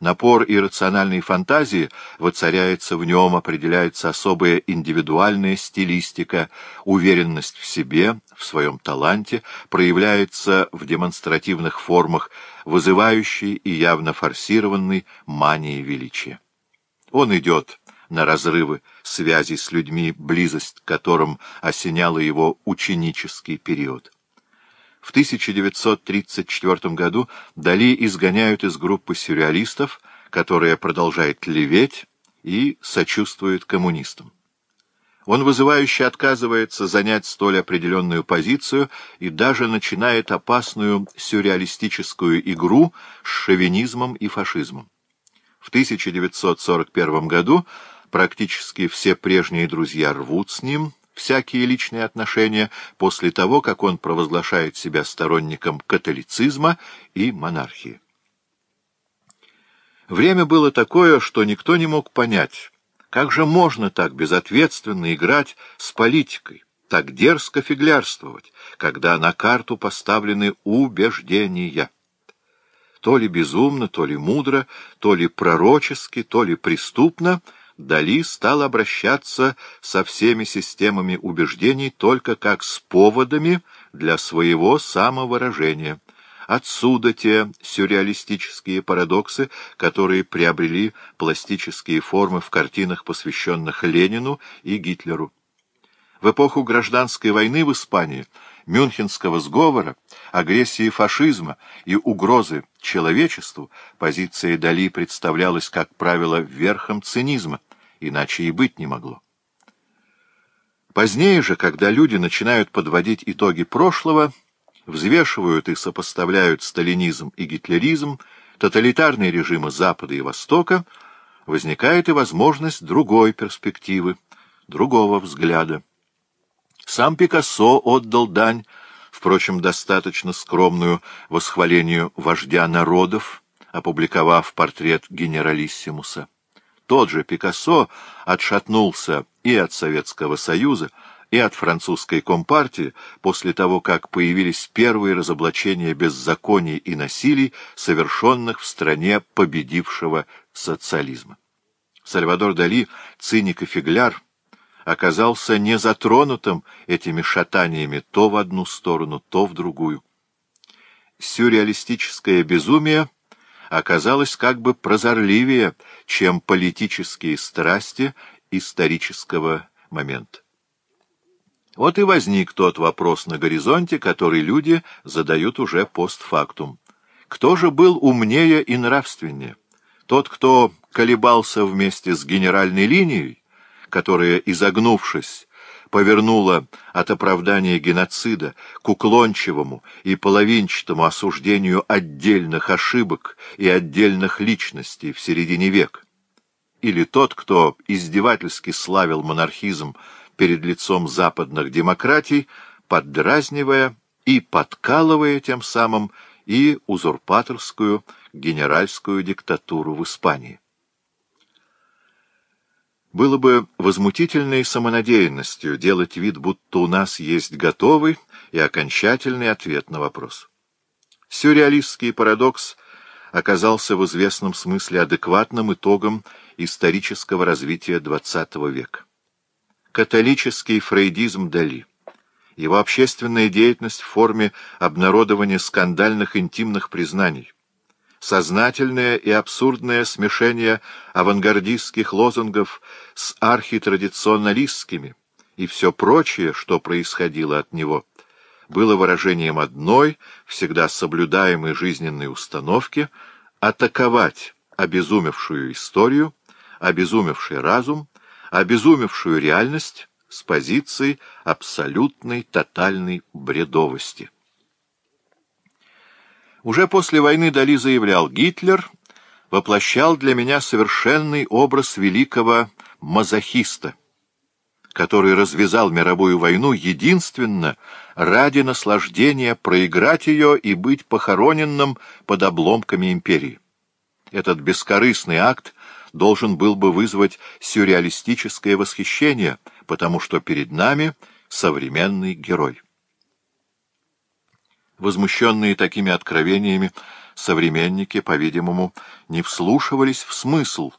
Напор иррациональной фантазии воцаряется в нем, определяется особая индивидуальная стилистика, уверенность в себе, в своем таланте, проявляется в демонстративных формах, вызывающей и явно форсированной мании величия. Он идет на разрывы связи с людьми, близость к которым осеняла его ученический период. В 1934 году Дали изгоняют из группы сюрреалистов, которая продолжает леветь и сочувствует коммунистам. Он вызывающе отказывается занять столь определенную позицию и даже начинает опасную сюрреалистическую игру с шовинизмом и фашизмом. В 1941 году практически все прежние друзья рвут с ним, всякие личные отношения после того, как он провозглашает себя сторонником католицизма и монархии. Время было такое, что никто не мог понять, как же можно так безответственно играть с политикой, так дерзко фиглярствовать, когда на карту поставлены убеждения. То ли безумно, то ли мудро, то ли пророчески, то ли преступно — Дали стал обращаться со всеми системами убеждений только как с поводами для своего самовыражения. Отсюда те сюрреалистические парадоксы, которые приобрели пластические формы в картинах, посвященных Ленину и Гитлеру. В эпоху гражданской войны в Испании, Мюнхенского сговора, агрессии фашизма и угрозы человечеству позиция Дали представлялась, как правило, верхом цинизма иначе и быть не могло. Позднее же, когда люди начинают подводить итоги прошлого, взвешивают и сопоставляют сталинизм и гитлеризм, тоталитарные режимы Запада и Востока, возникает и возможность другой перспективы, другого взгляда. Сам Пикассо отдал дань, впрочем, достаточно скромную, восхвалению вождя народов, опубликовав портрет генералиссимуса тот же Пикассо отшатнулся и от Советского Союза, и от французской компартии после того, как появились первые разоблачения беззаконий и насилий, совершенных в стране победившего социализма. Сальвадор Дали, циник и фигляр, оказался не затронутым этими шатаниями то в одну сторону, то в другую. Сюрреалистическое безумие — оказалось как бы прозорливее, чем политические страсти исторического момента. Вот и возник тот вопрос на горизонте, который люди задают уже постфактум. Кто же был умнее и нравственнее? Тот, кто колебался вместе с генеральной линией, которая, изогнувшись, повернула от оправдания геноцида к уклончивому и половинчатому осуждению отдельных ошибок и отдельных личностей в середине века. Или тот, кто издевательски славил монархизм перед лицом западных демократий, поддразнивая и подкалывая тем самым и узурпаторскую генеральскую диктатуру в Испании было бы возмутительной самонадеянностью делать вид, будто у нас есть готовый и окончательный ответ на вопрос. Сюрреалистский парадокс оказался в известном смысле адекватным итогом исторического развития XX века. Католический фрейдизм Дали. Его общественная деятельность в форме обнародования скандальных интимных признаний, сознательное и абсурдное смешение авангардистских лозунгов с архитрадиционалистскими и все прочее, что происходило от него, было выражением одной, всегда соблюдаемой жизненной установки атаковать обезумевшую историю, обезумевший разум, обезумевшую реальность с позиции абсолютной тотальной бредовости. Уже после войны Дали заявлял, Гитлер воплощал для меня совершенный образ великого мазохиста, который развязал мировую войну единственно ради наслаждения проиграть ее и быть похороненным под обломками империи. Этот бескорыстный акт должен был бы вызвать сюрреалистическое восхищение, потому что перед нами современный герой. Возмущенные такими откровениями, современники, по-видимому, не вслушивались в смысл